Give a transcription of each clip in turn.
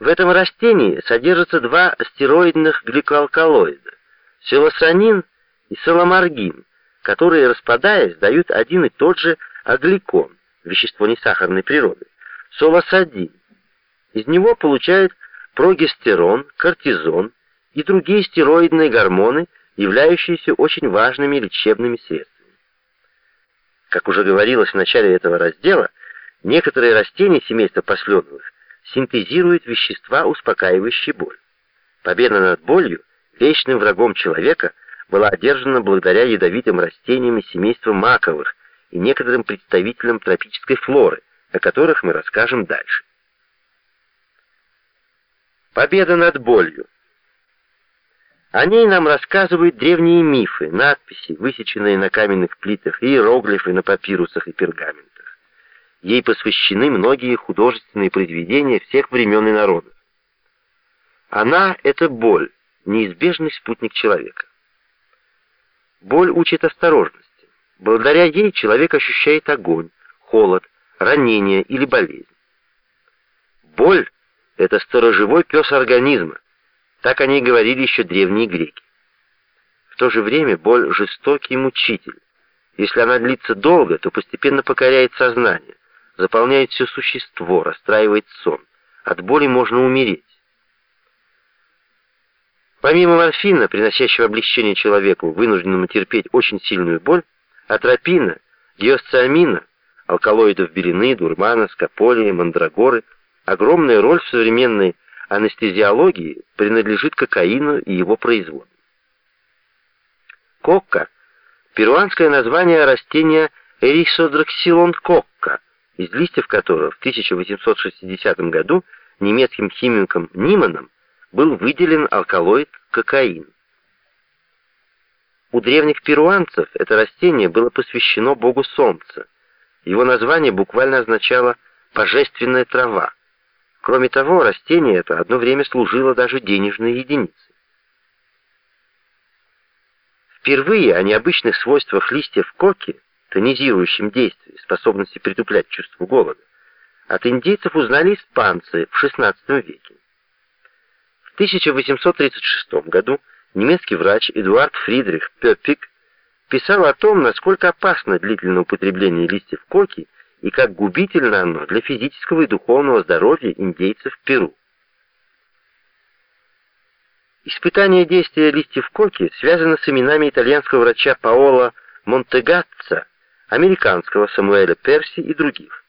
В этом растении содержатся два стероидных гликоалкалоида – селосанин и соломаргин, которые, распадаясь, дают один и тот же агликон, вещество несахарной природы, солосадин. Из него получают прогестерон, кортизон и другие стероидные гормоны, являющиеся очень важными лечебными средствами. Как уже говорилось в начале этого раздела, некоторые растения семейства посленовых синтезируют вещества, успокаивающие боль. Победа над болью, вечным врагом человека, была одержана благодаря ядовитым растениям семейства маковых и некоторым представителям тропической флоры, о которых мы расскажем дальше. Победа над болью. О ней нам рассказывают древние мифы, надписи, высеченные на каменных плитах, иероглифы на папирусах и пергаментах. Ей посвящены многие художественные произведения всех времен и народов. Она — это боль, неизбежный спутник человека. Боль учит осторожности. Благодаря ей человек ощущает огонь, холод, ранение или болезнь. Боль — это сторожевой пес организма, так они говорили еще древние греки. В то же время боль — жестокий мучитель. Если она длится долго, то постепенно покоряет сознание, заполняет все существо, расстраивает сон. От боли можно умереть. Помимо морфина, приносящего облегчение человеку, вынужденному терпеть очень сильную боль, атропина, гиосциамина, алкалоидов белины, дурмана, скополия, мандрагоры, огромная роль в современной анестезиологии принадлежит кокаину и его производным. Кокка – перуанское название растения Эрисодроксилон кокка, из листьев которого в 1860 году немецким химиком Ниманом был выделен алкалоид кокаин. У древних перуанцев это растение было посвящено богу солнца. Его название буквально означало «божественная трава». Кроме того, растение это одно время служило даже денежной единицей. Впервые о необычных свойствах листьев коки, тонизирующем действии, способности притуплять чувство голода, от индейцев узнали испанцы в XVI веке. В 1836 году немецкий врач Эдуард Фридрих Пёппик писал о том, насколько опасно длительное употребление листьев коки и как губительно оно для физического и духовного здоровья индейцев Перу. Испытание действия листьев коки связано с именами итальянского врача Паоло Монтегатца, американского Самуэля Перси и других.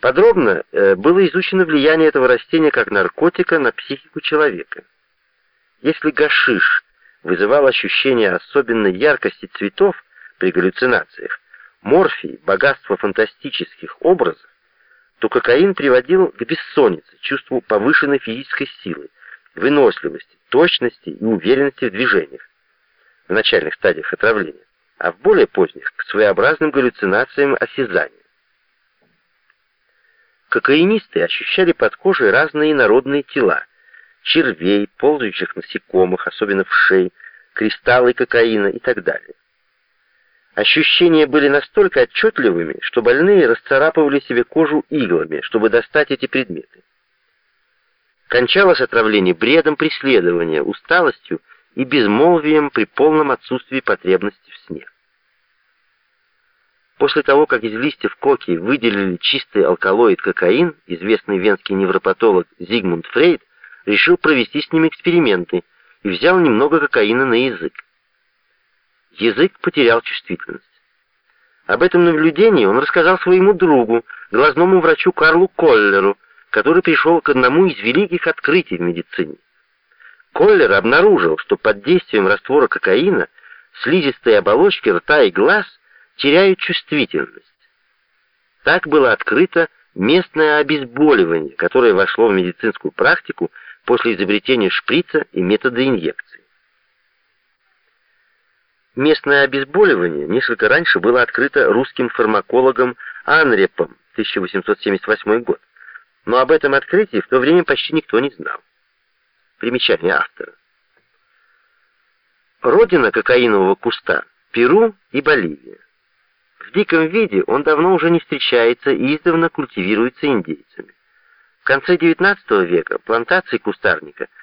Подробно э, было изучено влияние этого растения как наркотика на психику человека. Если гашиш вызывал ощущение особенной яркости цветов при галлюцинациях, морфий, богатство фантастических образов, то кокаин приводил к бессоннице, чувству повышенной физической силы, выносливости, точности и уверенности в движениях в начальных стадиях отравления, а в более поздних — к своеобразным галлюцинациям осязания. Кокаинисты ощущали под кожей разные народные тела, червей, ползающих насекомых, особенно в шее, кристаллы кокаина и так далее. Ощущения были настолько отчетливыми, что больные расцарапывали себе кожу иглами, чтобы достать эти предметы. Кончалось отравление бредом преследования, усталостью и безмолвием при полном отсутствии потребности. После того, как из листьев коки выделили чистый алкалоид кокаин, известный венский невропатолог Зигмунд Фрейд решил провести с ним эксперименты и взял немного кокаина на язык язык потерял чувствительность. Об этом наблюдении он рассказал своему другу, глазному врачу Карлу Коллеру, который пришел к одному из великих открытий в медицине. Коллер обнаружил, что под действием раствора кокаина слизистые оболочки рта и глаз теряют чувствительность. Так было открыто местное обезболивание, которое вошло в медицинскую практику после изобретения шприца и метода инъекции. Местное обезболивание несколько раньше было открыто русским фармакологом Анрепом, 1878 год. Но об этом открытии в то время почти никто не знал. Примечание автора. Родина кокаинового куста – Перу и Боливия. В диком виде он давно уже не встречается и издавна культивируется индейцами. В конце XIX века плантации кустарника